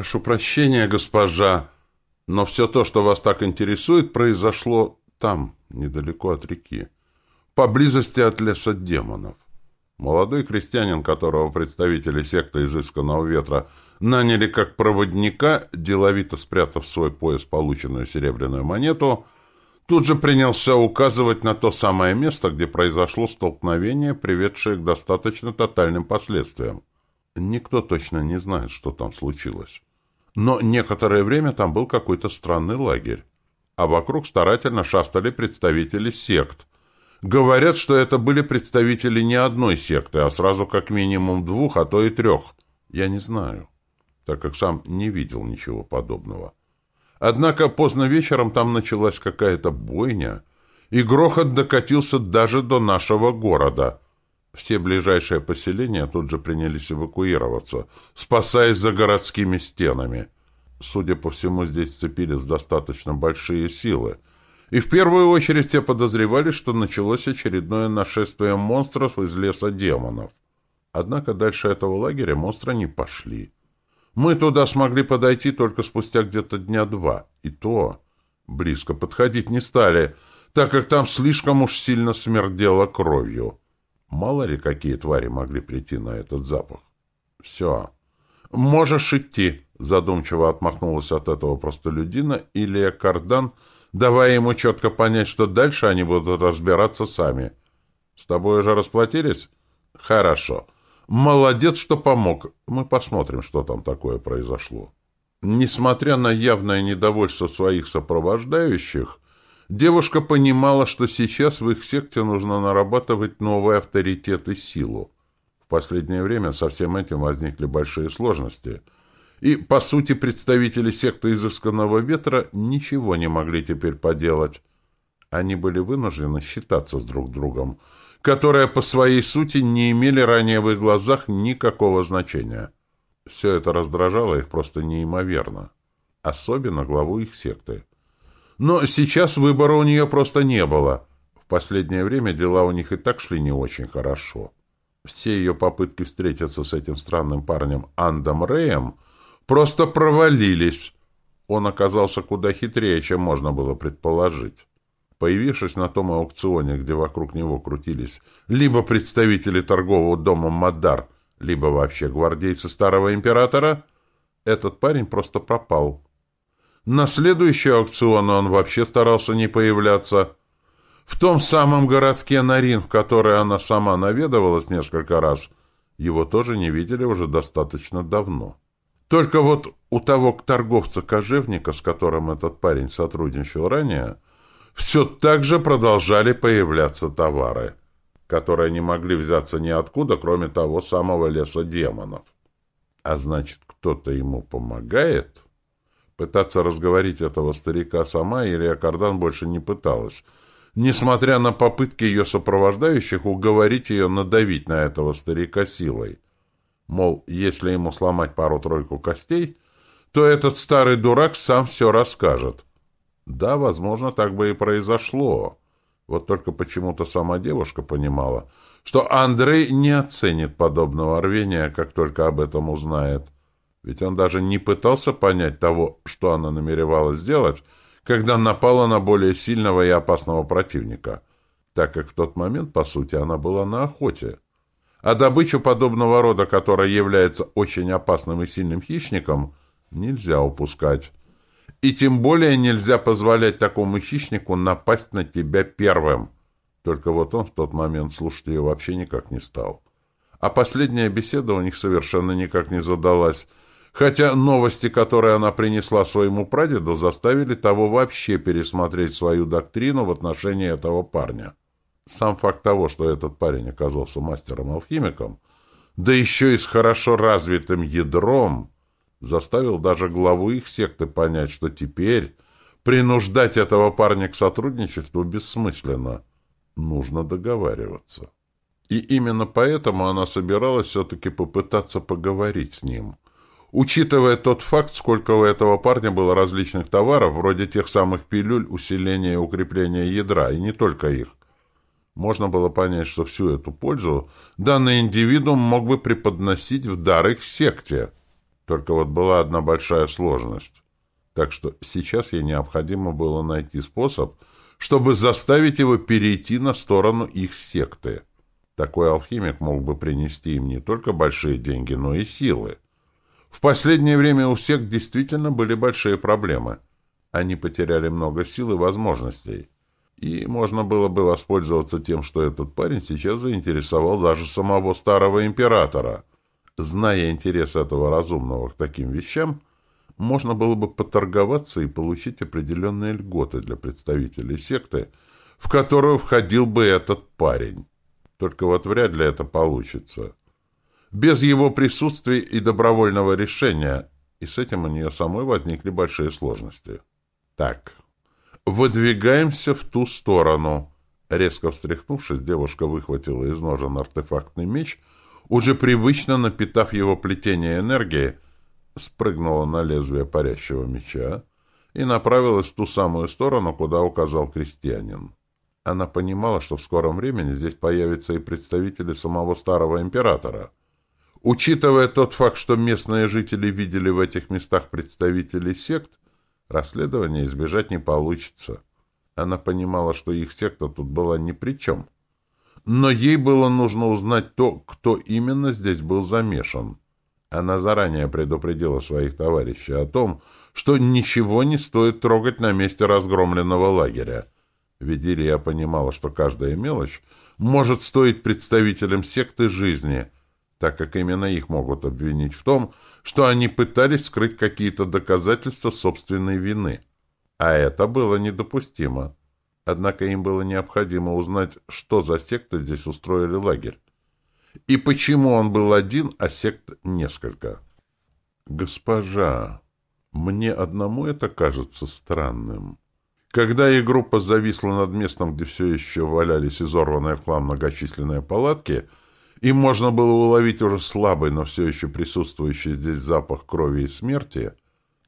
«Прошу прощения, госпожа, но все то, что вас так интересует, произошло там, недалеко от реки, поблизости от леса демонов. Молодой крестьянин, которого представители секты изысканного ветра наняли как проводника, деловито спрятав в свой пояс полученную серебряную монету, тут же принялся указывать на то самое место, где произошло столкновение, приведшее к достаточно тотальным последствиям. Никто точно не знает, что там случилось. Но некоторое время там был какой-то странный лагерь, а вокруг старательно шастали представители сект, Говорят, что это были представители не одной секты, а сразу как минимум двух, а то и трех. Я не знаю, так как сам не видел ничего подобного. Однако поздно вечером там началась какая-то бойня, и грохот докатился даже до нашего города. Все ближайшие поселения тут же принялись эвакуироваться, спасаясь за городскими стенами. Судя по всему, здесь сцепились достаточно большие силы — и в первую очередь все подозревали, что началось очередное нашествие монстров из леса демонов. Однако дальше этого лагеря монстры не пошли. Мы туда смогли подойти только спустя где-то дня два, и то близко подходить не стали, так как там слишком уж сильно смердело кровью. Мало ли, какие твари могли прийти на этот запах. Все. Можешь идти, задумчиво отмахнулась от этого простолюдина Илья Кардан, — давая ему четко понять, что дальше они будут разбираться сами. «С тобой уже расплатились?» «Хорошо. Молодец, что помог. Мы посмотрим, что там такое произошло». Несмотря на явное недовольство своих сопровождающих, девушка понимала, что сейчас в их секте нужно нарабатывать новый авторитет и силу. В последнее время со всем этим возникли большие сложности — и, по сути, представители секты изысканного ветра ничего не могли теперь поделать. Они были вынуждены считаться с друг другом, которые по своей сути не имели ранее в их глазах никакого значения. Все это раздражало их просто неимоверно. Особенно главу их секты. Но сейчас выбора у нее просто не было. В последнее время дела у них и так шли не очень хорошо. Все ее попытки встретиться с этим странным парнем Андом Рэем — просто провалились. Он оказался куда хитрее, чем можно было предположить. Появившись на том аукционе, где вокруг него крутились либо представители торгового дома «Мадар», либо вообще гвардейцы старого императора, этот парень просто пропал. На следующий аукцион он вообще старался не появляться. В том самом городке Нарин, в который она сама наведывалась несколько раз, его тоже не видели уже достаточно давно. Только вот у того торговца-кожевника, с которым этот парень сотрудничал ранее, все так же продолжали появляться товары, которые не могли взяться ниоткуда, кроме того самого леса демонов. А значит, кто-то ему помогает? Пытаться разговорить этого старика сама Илья Кардан больше не пыталась, несмотря на попытки ее сопровождающих уговорить ее надавить на этого старика силой. Мол, если ему сломать пару-тройку костей, то этот старый дурак сам все расскажет. Да, возможно, так бы и произошло. Вот только почему-то сама девушка понимала, что Андрей не оценит подобного рвения, как только об этом узнает. Ведь он даже не пытался понять того, что она намеревалась сделать, когда напала на более сильного и опасного противника, так как в тот момент, по сути, она была на охоте. А добычу подобного рода, которая является очень опасным и сильным хищником, нельзя упускать. И тем более нельзя позволять такому хищнику напасть на тебя первым. Только вот он в тот момент слушать ее вообще никак не стал. А последняя беседа у них совершенно никак не задалась, хотя новости, которые она принесла своему прадеду, заставили того вообще пересмотреть свою доктрину в отношении этого парня. Сам факт того, что этот парень оказался мастером-алхимиком, да еще и с хорошо развитым ядром, заставил даже главу их секты понять, что теперь принуждать этого парня к сотрудничеству бессмысленно. Нужно договариваться. И именно поэтому она собиралась все-таки попытаться поговорить с ним. Учитывая тот факт, сколько у этого парня было различных товаров, вроде тех самых пилюль усиления и укрепления ядра, и не только их, можно было понять, что всю эту пользу данный индивидуум мог бы преподносить в дар их секте. Только вот была одна большая сложность. Так что сейчас ей необходимо было найти способ, чтобы заставить его перейти на сторону их секты. Такой алхимик мог бы принести им не только большие деньги, но и силы. В последнее время у сект действительно были большие проблемы. Они потеряли много сил и возможностей. И можно было бы воспользоваться тем, что этот парень сейчас заинтересовал даже самого старого императора. Зная интерес этого разумного к таким вещам, можно было бы поторговаться и получить определенные льготы для представителей секты, в которую входил бы этот парень. Только вот вряд ли это получится. Без его присутствия и добровольного решения, и с этим у нее самой возникли большие сложности. Так, выдвигаемся в ту сторону. Резко встряхнувшись, девушка выхватила из ножен артефактный меч, уже привычно напитав его плетение энергии, спрыгнула на лезвие парящего меча и направилась в ту самую сторону, куда указал крестьянин. Она понимала, что в скором времени здесь появятся и представители самого старого императора. Учитывая тот факт, что местные жители видели в этих местах представителей сект, расследования избежать не получится. Она понимала, что их секта тут была ни при чем. Но ей было нужно узнать то, кто именно здесь был замешан. Она заранее предупредила своих товарищей о том, что ничего не стоит трогать на месте разгромленного лагеря. Ведь Илья понимала, что каждая мелочь может стоить представителям секты жизни, так как именно их могут обвинить в том, что они пытались скрыть какие-то доказательства собственной вины. А это было недопустимо. Однако им было необходимо узнать, что за секта здесь устроили лагерь. И почему он был один, а сект несколько? Госпожа, мне одному это кажется странным. Когда их группа зависла над местом, где все еще валялись изорванные в хлам многочисленные палатки, им можно было уловить уже слабый, но все еще присутствующий здесь запах крови и смерти,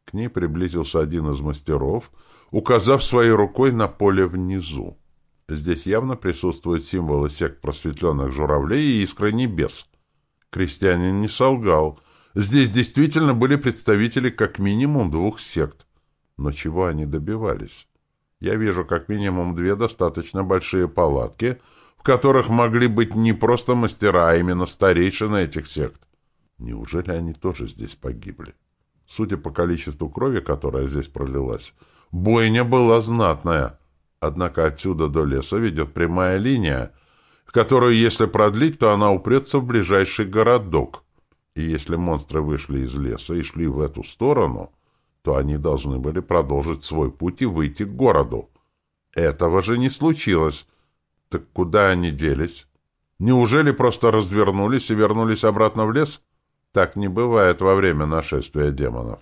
к ней приблизился один из мастеров, указав своей рукой на поле внизу. Здесь явно присутствуют символы сект просветленных журавлей и искры небес. Крестьянин не солгал. Здесь действительно были представители как минимум двух сект. Но чего они добивались? Я вижу как минимум две достаточно большие палатки, в которых могли быть не просто мастера, а именно старейшины этих сект. Неужели они тоже здесь погибли? Судя по количеству крови, которая здесь пролилась, бойня была знатная — Однако отсюда до леса ведет прямая линия, которую, если продлить, то она упрется в ближайший городок. И если монстры вышли из леса и шли в эту сторону, то они должны были продолжить свой путь и выйти к городу. Этого же не случилось. Так куда они делись? Неужели просто развернулись и вернулись обратно в лес? Так не бывает во время нашествия демонов.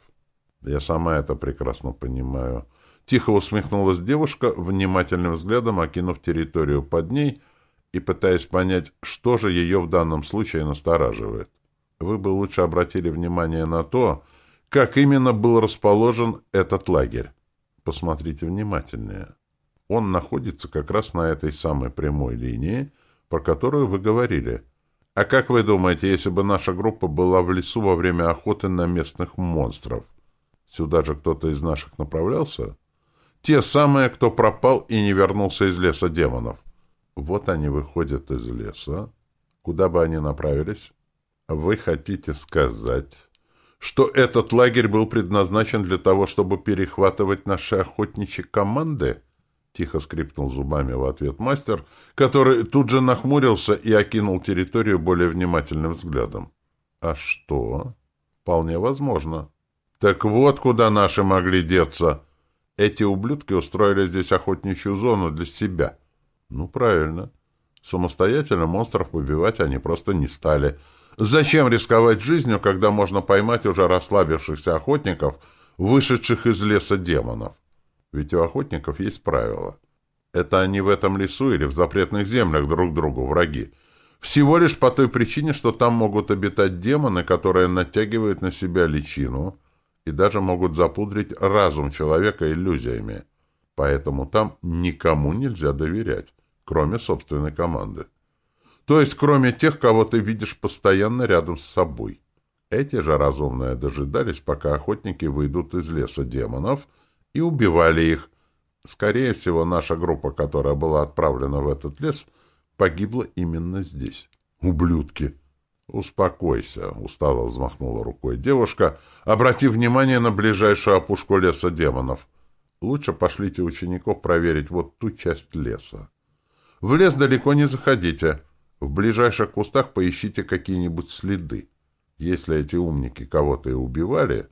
Я сама это прекрасно понимаю. Тихо усмехнулась девушка, внимательным взглядом окинув территорию под ней и пытаясь понять, что же ее в данном случае настораживает. Вы бы лучше обратили внимание на то, как именно был расположен этот лагерь. Посмотрите внимательнее. Он находится как раз на этой самой прямой линии, про которую вы говорили. А как вы думаете, если бы наша группа была в лесу во время охоты на местных монстров? Сюда же кто-то из наших направлялся? Те самые, кто пропал и не вернулся из леса демонов. Вот они выходят из леса. Куда бы они направились? Вы хотите сказать, что этот лагерь был предназначен для того, чтобы перехватывать наши охотничьи команды? Тихо скрипнул зубами в ответ мастер, который тут же нахмурился и окинул территорию более внимательным взглядом. А что? Вполне возможно. Так вот, куда наши могли деться. Эти ублюдки устроили здесь охотничью зону для себя. Ну, правильно. Самостоятельно монстров убивать они просто не стали. Зачем рисковать жизнью, когда можно поймать уже расслабившихся охотников, вышедших из леса демонов? Ведь у охотников есть правила. Это они в этом лесу или в запретных землях друг другу враги. Всего лишь по той причине, что там могут обитать демоны, которые натягивают на себя личину — и даже могут запудрить разум человека иллюзиями. Поэтому там никому нельзя доверять, кроме собственной команды. То есть, кроме тех, кого ты видишь постоянно рядом с собой. Эти же разумные дожидались, пока охотники выйдут из леса демонов, и убивали их. Скорее всего, наша группа, которая была отправлена в этот лес, погибла именно здесь. Ублюдки! «Успокойся», — устало взмахнула рукой девушка, обратив внимание на ближайшую опушку леса демонов. «Лучше пошлите учеников проверить вот ту часть леса. В лес далеко не заходите. В ближайших кустах поищите какие-нибудь следы. Если эти умники кого-то и убивали,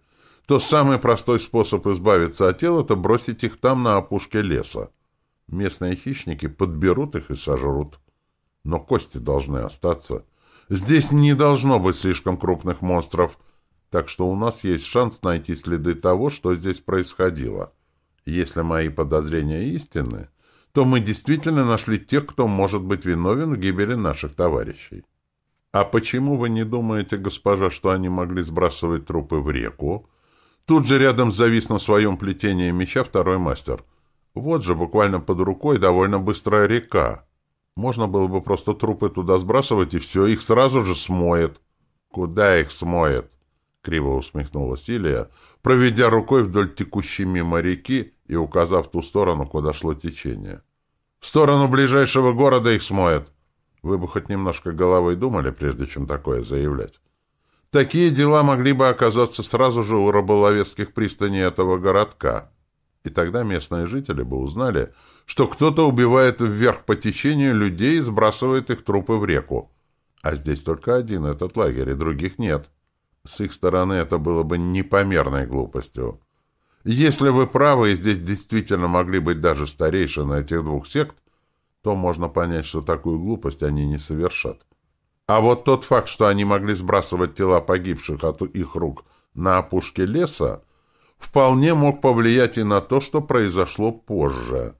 то самый простой способ избавиться от тел — это бросить их там, на опушке леса. Местные хищники подберут их и сожрут. Но кости должны остаться. Здесь не должно быть слишком крупных монстров, так что у нас есть шанс найти следы того, что здесь происходило. Если мои подозрения истинны, то мы действительно нашли тех, кто может быть виновен в гибели наших товарищей. «А почему вы не думаете, госпожа, что они могли сбрасывать трупы в реку?» Тут же рядом завис на своем плетении меча второй мастер. Вот же, буквально под рукой, довольно быстрая река. Можно было бы просто трупы туда сбрасывать, и все, их сразу же смоет. «Куда их смоет?» — криво усмехнулась Илья, проведя рукой вдоль текущей мимо реки и указав ту сторону, куда шло течение. «В сторону ближайшего города их смоет!» Вы бы хоть немножко головой думали, прежде чем такое заявлять. Такие дела могли бы оказаться сразу же у рыболовецких пристаней этого городка. И тогда местные жители бы узнали, что кто-то убивает вверх по течению людей и сбрасывает их трупы в реку. А здесь только один этот лагерь, и других нет. С их стороны это было бы непомерной глупостью. Если вы правы, и здесь действительно могли быть даже старейшины этих двух сект, то можно понять, что такую глупость они не совершат. А вот тот факт, что они могли сбрасывать тела погибших от их рук на опушке леса, вполне мог повлиять и на то, что произошло позже.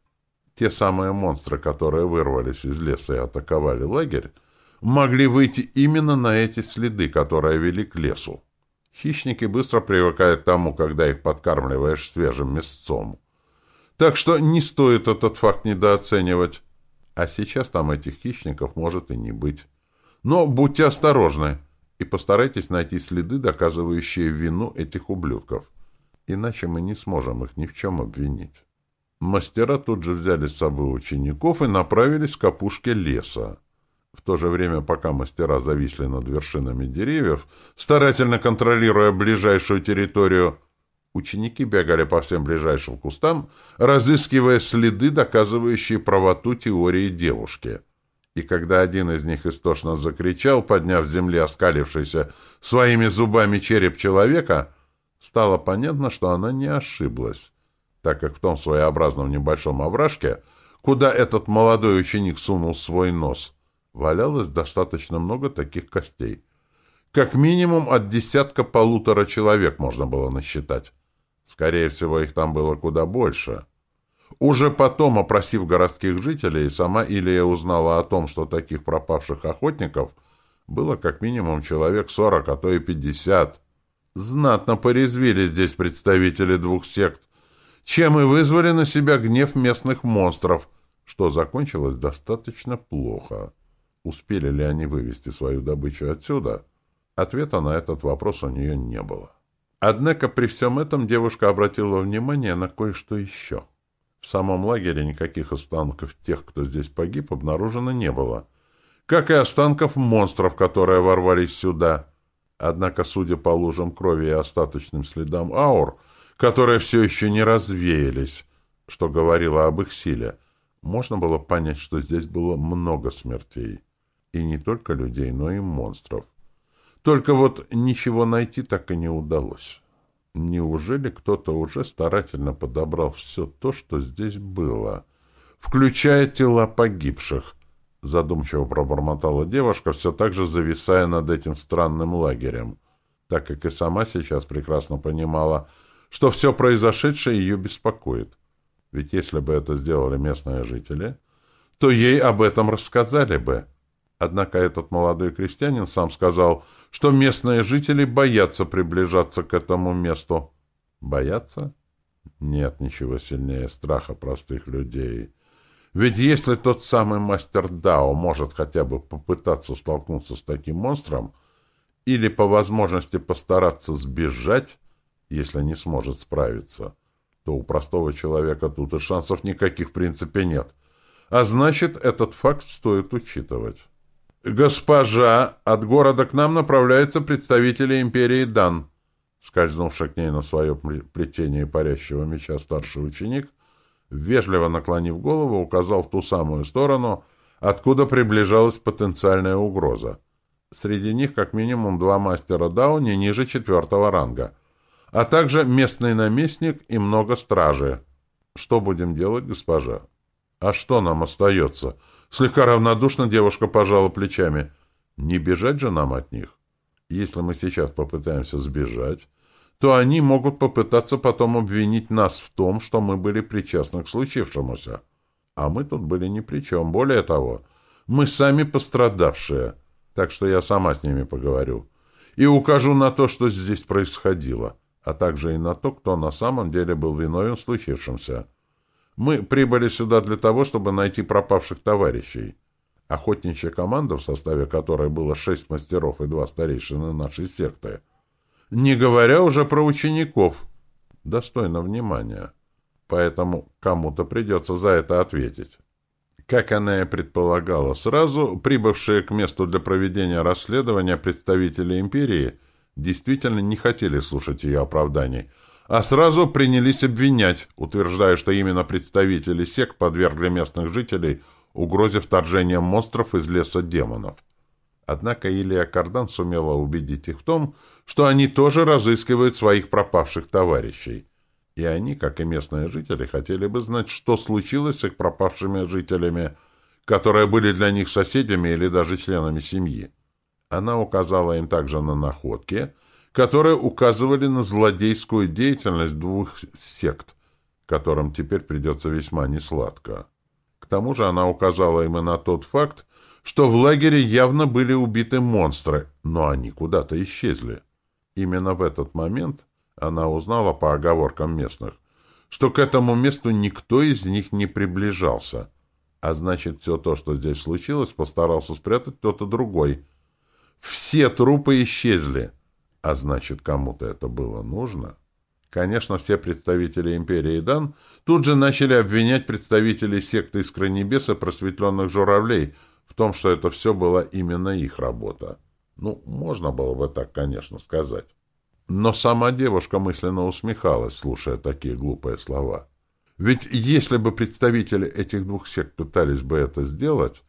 Те самые монстры, которые вырвались из леса и атаковали лагерь, могли выйти именно на эти следы, которые вели к лесу. Хищники быстро привыкают к тому, когда их подкармливаешь свежим мясцом. Так что не стоит этот факт недооценивать. А сейчас там этих хищников может и не быть. Но будьте осторожны и постарайтесь найти следы, доказывающие вину этих ублюдков. Иначе мы не сможем их ни в чем обвинить. Мастера тут же взяли с собой учеников и направились к опушке леса. В то же время, пока мастера зависли над вершинами деревьев, старательно контролируя ближайшую территорию, Ученики бегали по всем ближайшим кустам, разыскивая следы, доказывающие правоту теории девушки. И когда один из них истошно закричал, подняв с земли оскалившийся своими зубами череп человека, стало понятно, что она не ошиблась, так как в том своеобразном небольшом овражке, куда этот молодой ученик сунул свой нос, валялось достаточно много таких костей. Как минимум от десятка-полутора человек можно было насчитать. Скорее всего, их там было куда больше. Уже потом, опросив городских жителей, сама Илья узнала о том, что таких пропавших охотников было как минимум человек сорок, а то и пятьдесят. Знатно порезвили здесь представители двух сект, чем и вызвали на себя гнев местных монстров, что закончилось достаточно плохо. Успели ли они вывести свою добычу отсюда? Ответа на этот вопрос у нее не было. Однако при всем этом девушка обратила внимание на кое-что еще. В самом лагере никаких останков тех, кто здесь погиб, обнаружено не было. Как и останков монстров, которые ворвались сюда. Однако, судя по лужам крови и остаточным следам аур, которые все еще не развеялись, что говорило об их силе, можно было понять, что здесь было много смертей. И не только людей, но и монстров. Только вот ничего найти так и не удалось. Неужели кто-то уже старательно подобрал все то, что здесь было, включая тела погибших? Задумчиво пробормотала девушка, все так же зависая над этим странным лагерем, так как и сама сейчас прекрасно понимала, что все произошедшее ее беспокоит. Ведь если бы это сделали местные жители, то ей об этом рассказали бы. Однако этот молодой крестьянин сам сказал, что местные жители боятся приближаться к этому месту. Боятся? Нет ничего сильнее страха простых людей. Ведь если тот самый мастер Дао может хотя бы попытаться столкнуться с таким монстром, или по возможности постараться сбежать, если не сможет справиться, то у простого человека тут и шансов никаких в принципе нет. А значит, этот факт стоит учитывать. «Госпожа, от города к нам направляются представители империи Дан», скользнувший к ней на свое плетение парящего меча старший ученик, вежливо наклонив голову, указал в ту самую сторону, откуда приближалась потенциальная угроза. Среди них как минимум два мастера Дао не ниже четвертого ранга, а также местный наместник и много стражи. Что будем делать, госпожа? А что нам остается? Слегка равнодушно девушка пожала плечами. Не бежать же нам от них. Если мы сейчас попытаемся сбежать, то они могут попытаться потом обвинить нас в том, что мы были причастны к случившемуся. А мы тут были ни при чем. Более того, мы сами пострадавшие — так что я сама с ними поговорю. И укажу на то, что здесь происходило, а также и на то, кто на самом деле был виновен в случившемся. Мы прибыли сюда для того, чтобы найти пропавших товарищей. Охотничья команда, в составе которой было шесть мастеров и два старейшины нашей секты. Не говоря уже про учеников. Достойно внимания. Поэтому кому-то придется за это ответить. Как она и предполагала сразу, прибывшие к месту для проведения расследования представители империи действительно не хотели слушать ее оправданий, а сразу принялись обвинять, утверждая, что именно представители сек подвергли местных жителей угрозе вторжения монстров из леса демонов. Однако Илья Кардан сумела убедить их в том, что они тоже разыскивают своих пропавших товарищей. И они, как и местные жители, хотели бы знать, что случилось с их пропавшими жителями, которые были для них соседями или даже членами семьи. Она указала им также на находки, которые указывали на злодейскую деятельность двух сект, которым теперь придется весьма несладко. К тому же она указала им и на тот факт, что в лагере явно были убиты монстры, но они куда-то исчезли. Именно в этот момент она узнала по оговоркам местных, что к этому месту никто из них не приближался. А значит, все то, что здесь случилось, постарался спрятать кто-то другой. Все трупы исчезли. А значит, кому-то это было нужно. Конечно, все представители империи Дан тут же начали обвинять представителей секты Искры Небеса просветленных журавлей в том, что это все была именно их работа. Ну, можно было бы так, конечно, сказать. Но сама девушка мысленно усмехалась, слушая такие глупые слова. Ведь если бы представители этих двух сект пытались бы это сделать,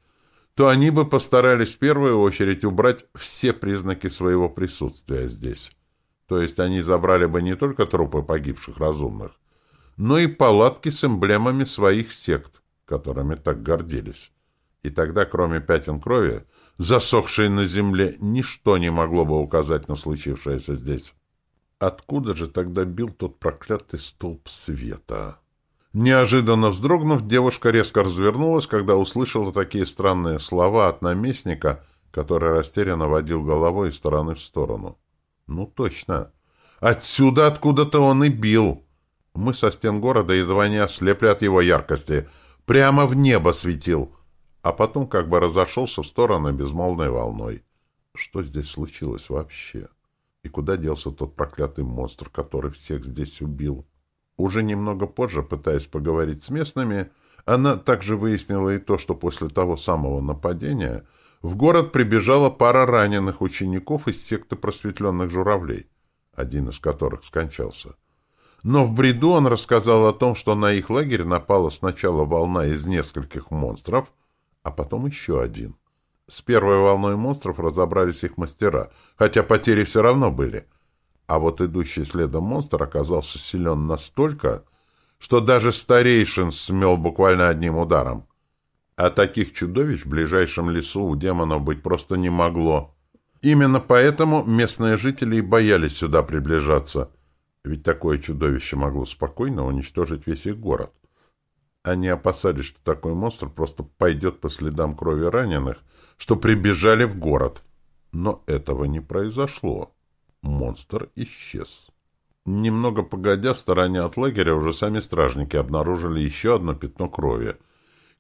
то они бы постарались в первую очередь убрать все признаки своего присутствия здесь. То есть они забрали бы не только трупы погибших разумных, но и палатки с эмблемами своих сект, которыми так гордились. И тогда, кроме пятен крови, засохшей на земле, ничто не могло бы указать на случившееся здесь. Откуда же тогда бил тот проклятый столб света? Неожиданно вздрогнув, девушка резко развернулась, когда услышала такие странные слова от наместника, который растерянно водил головой из стороны в сторону. Ну, точно. Отсюда откуда-то он и бил. Мы со стен города едва не ослепли от его яркости. Прямо в небо светил. А потом как бы разошелся в стороны безмолвной волной. Что здесь случилось вообще? — и куда делся тот проклятый монстр, который всех здесь убил? Уже немного позже, пытаясь поговорить с местными, она также выяснила и то, что после того самого нападения в город прибежала пара раненых учеников из секты просветленных журавлей, один из которых скончался. Но в бреду он рассказал о том, что на их лагерь напала сначала волна из нескольких монстров, а потом еще один — с первой волной монстров разобрались их мастера, хотя потери все равно были. А вот идущий следом монстр оказался силен настолько, что даже старейшин смел буквально одним ударом. А таких чудовищ в ближайшем лесу у демонов быть просто не могло. Именно поэтому местные жители и боялись сюда приближаться, ведь такое чудовище могло спокойно уничтожить весь их город. Они опасались, что такой монстр просто пойдет по следам крови раненых что прибежали в город. Но этого не произошло. Монстр исчез. Немного погодя, в стороне от лагеря уже сами стражники обнаружили еще одно пятно крови,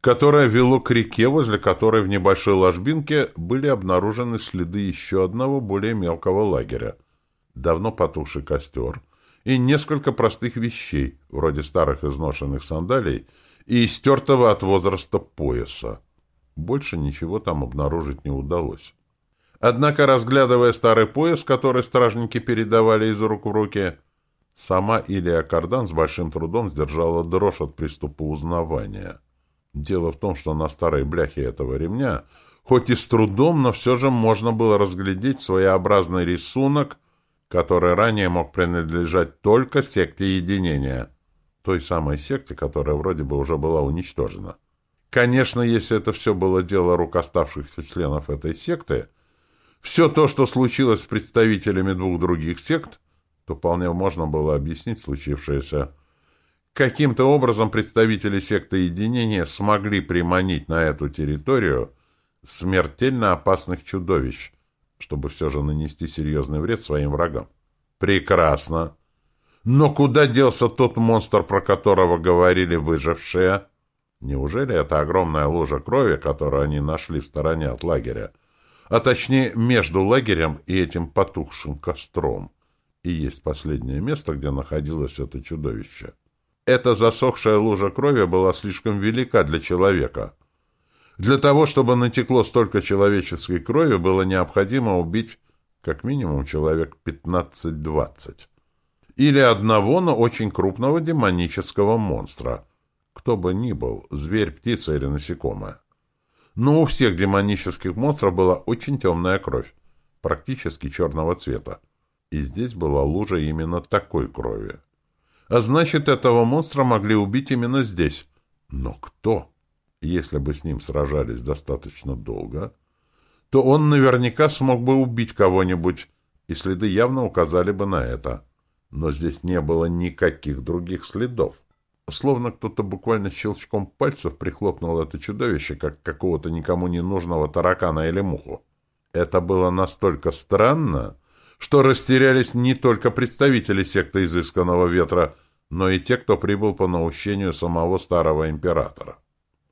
которое вело к реке, возле которой в небольшой ложбинке были обнаружены следы еще одного более мелкого лагеря. Давно потухший костер и несколько простых вещей, вроде старых изношенных сандалий и истертого от возраста пояса. Больше ничего там обнаружить не удалось. Однако, разглядывая старый пояс, который стражники передавали из рук в руки, сама Илия Кардан с большим трудом сдержала дрожь от приступа узнавания. Дело в том, что на старой бляхе этого ремня, хоть и с трудом, но все же можно было разглядеть своеобразный рисунок, который ранее мог принадлежать только секте единения, той самой секте, которая вроде бы уже была уничтожена. Конечно, если это все было дело рук оставшихся членов этой секты, все то, что случилось с представителями двух других сект, то вполне можно было объяснить случившееся Каким-то образом представители секты единения смогли приманить на эту территорию смертельно опасных чудовищ, чтобы все же нанести серьезный вред своим врагам. Прекрасно. Но куда делся тот монстр, про которого говорили выжившие? Неужели это огромная лужа крови, которую они нашли в стороне от лагеря, а точнее между лагерем и этим потухшим костром, и есть последнее место, где находилось это чудовище? Эта засохшая лужа крови была слишком велика для человека. Для того, чтобы натекло столько человеческой крови, было необходимо убить как минимум человек 15-20. Или одного, но очень крупного демонического монстра. Кто бы ни был, зверь, птица или насекомое. Но у всех демонических монстров была очень темная кровь, практически черного цвета. И здесь была лужа именно такой крови. А значит, этого монстра могли убить именно здесь. Но кто? Если бы с ним сражались достаточно долго, то он наверняка смог бы убить кого-нибудь, и следы явно указали бы на это. Но здесь не было никаких других следов. Словно кто-то буквально щелчком пальцев прихлопнул это чудовище, как какого-то никому не нужного таракана или муху. Это было настолько странно, что растерялись не только представители секты изысканного ветра, но и те, кто прибыл по наущению самого старого императора.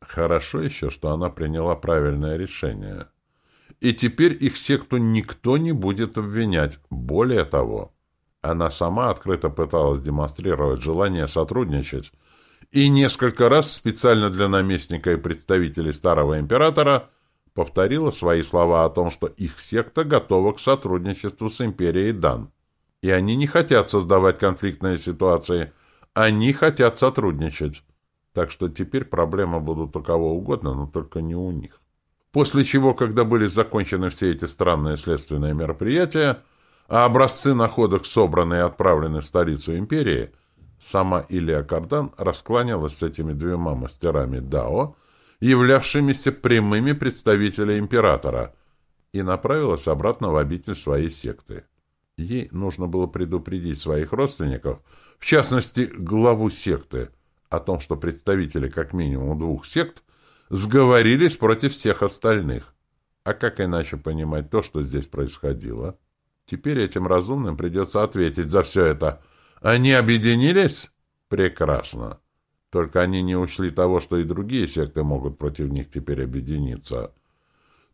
Хорошо еще, что она приняла правильное решение. И теперь их секту никто не будет обвинять. Более того, она сама открыто пыталась демонстрировать желание сотрудничать и несколько раз специально для наместника и представителей старого императора повторила свои слова о том, что их секта готова к сотрудничеству с империей Дан. И они не хотят создавать конфликтные ситуации, они хотят сотрудничать. Так что теперь проблемы будут у кого угодно, но только не у них. После чего, когда были закончены все эти странные следственные мероприятия, а образцы находок собраны и отправлены в столицу империи, сама Илья Кардан раскланялась с этими двумя мастерами Дао, являвшимися прямыми представителями императора, и направилась обратно в обитель своей секты. Ей нужно было предупредить своих родственников, в частности, главу секты, о том, что представители как минимум двух сект сговорились против всех остальных. А как иначе понимать то, что здесь происходило? Теперь этим разумным придется ответить за все это. Они объединились? Прекрасно. Только они не учли того, что и другие секты могут против них теперь объединиться.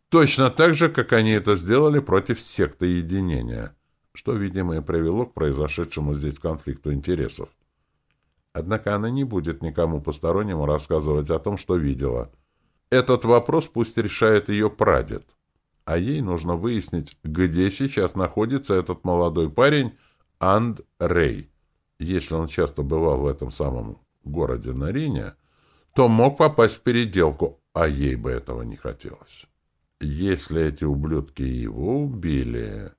Точно так же, как они это сделали против секты единения, что, видимо, и привело к произошедшему здесь конфликту интересов. Однако она не будет никому постороннему рассказывать о том, что видела. Этот вопрос пусть решает ее прадед. А ей нужно выяснить, где сейчас находится этот молодой парень Анд Рей. Если он часто бывал в этом самом городе Нарине, то мог попасть в переделку, а ей бы этого не хотелось. Если эти ублюдки его убили...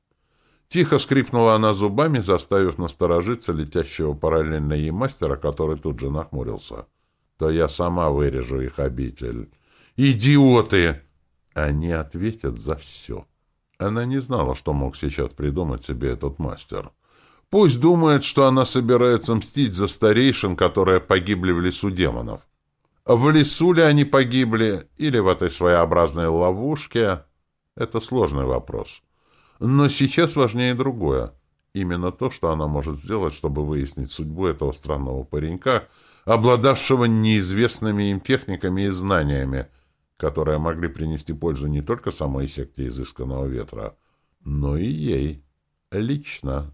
Тихо скрипнула она зубами, заставив насторожиться летящего параллельно ей мастера, который тут же нахмурился. «То я сама вырежу их обитель». «Идиоты!» Они ответят за все. Она не знала, что мог сейчас придумать себе этот мастер. Пусть думает, что она собирается мстить за старейшин, которые погибли в лесу демонов. В лесу ли они погибли, или в этой своеобразной ловушке? Это сложный вопрос. Но сейчас важнее другое. Именно то, что она может сделать, чтобы выяснить судьбу этого странного паренька, обладавшего неизвестными им техниками и знаниями, которые могли принести пользу не только самой секте изысканного ветра, но и ей лично.